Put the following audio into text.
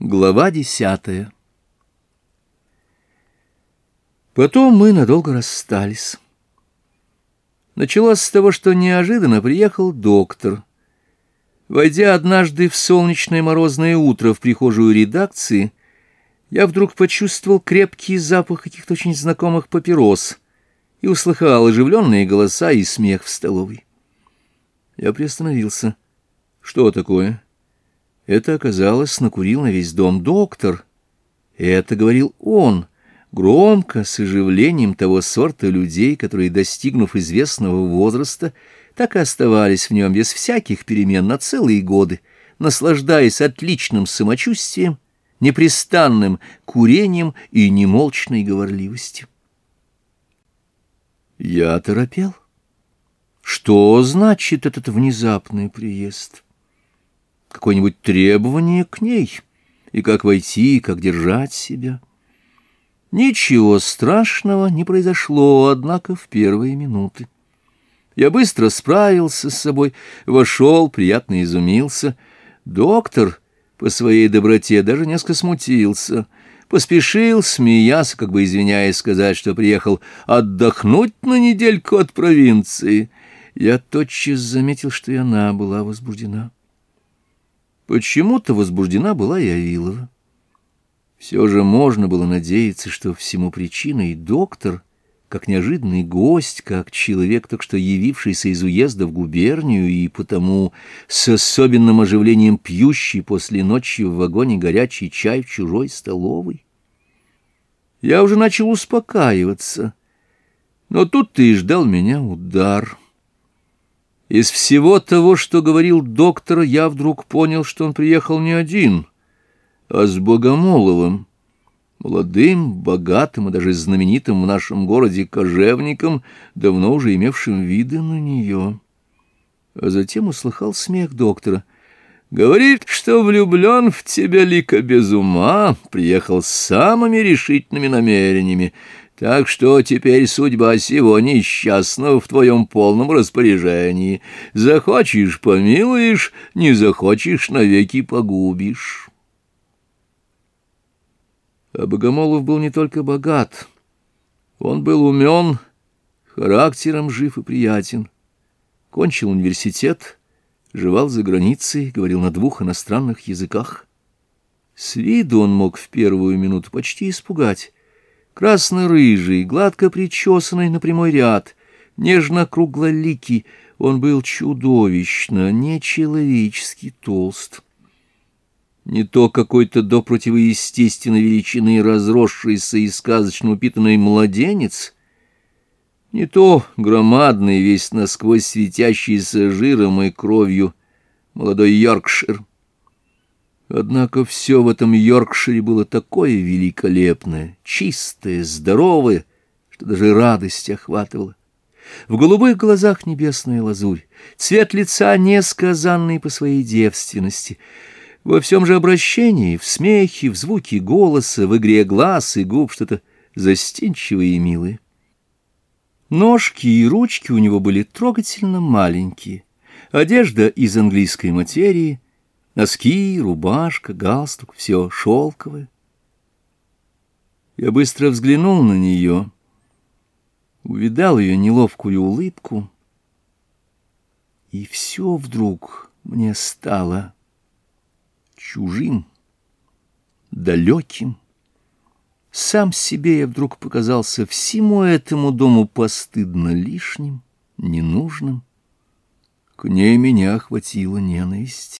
Глава десятая Потом мы надолго расстались. Началось с того, что неожиданно приехал доктор. Войдя однажды в солнечное морозное утро в прихожую редакции, я вдруг почувствовал крепкий запах каких-то очень знакомых папирос и услыхал оживленные голоса и смех в столовой. Я приостановился. «Что такое?» Это оказалось накурил на весь дом доктор. Это говорил он, громко, с оживлением того сорта людей, которые, достигнув известного возраста, так и оставались в нем без всяких перемен на целые годы, наслаждаясь отличным самочувствием, непрестанным курением и немолчной говорливостью. Я торопел. Что значит этот внезапный приезд? какое-нибудь требование к ней, и как войти, и как держать себя. Ничего страшного не произошло, однако, в первые минуты. Я быстро справился с собой, вошел, приятно изумился. Доктор по своей доброте даже несколько смутился, поспешил, смеясь, как бы извиняясь, сказать, что приехал отдохнуть на недельку от провинции. Я тотчас заметил, что и она была возбуждена. Почему-то возбуждена была и Авилова. Все же можно было надеяться, что всему причиной доктор, как неожиданный гость, как человек, так что явившийся из уезда в губернию и потому с особенным оживлением пьющий после ночи в вагоне горячий чай в чужой столовой. Я уже начал успокаиваться, но тут ты и ждал меня удар». Из всего того, что говорил доктор, я вдруг понял, что он приехал не один, а с Богомоловым, молодым, богатым и даже знаменитым в нашем городе кожевником, давно уже имевшим виды на нее. А затем услыхал смех доктора — Говорит, что влюблен в тебя лика без ума, приехал с самыми решительными намерениями. Так что теперь судьба сего несчастного в твоем полном распоряжении. Захочешь — помилуешь, не захочешь — навеки погубишь. А Богомолов был не только богат, он был умен, характером жив и приятен. Кончил университет, жевал за границей, говорил на двух иностранных языках. С виду он мог в первую минуту почти испугать, Красно-рыжий, гладко причесанный на прямой ряд, нежно-круглоликий, он был чудовищно, нечеловечески толст. Не то какой-то до противоестественной величины разросшийся и сказочно упитанный младенец, не то громадный, весь насквозь светящийся жиром и кровью молодой Йоркшир — Однако все в этом Йоркшире было такое великолепное, чистое, здоровое, что даже радость охватывала. В голубых глазах небесная лазурь, цвет лица несказанный по своей девственности. Во всем же обращении, в смехе, в звуке голоса, в игре глаз и губ что-то застенчивое и милое. Ножки и ручки у него были трогательно маленькие, одежда из английской материи — Носки, рубашка, галстук, все шелковое. Я быстро взглянул на нее, увидал ее неловкую улыбку, и все вдруг мне стало чужим, далеким. Сам себе я вдруг показался всему этому дому постыдно лишним, ненужным. К ней меня охватила ненависть.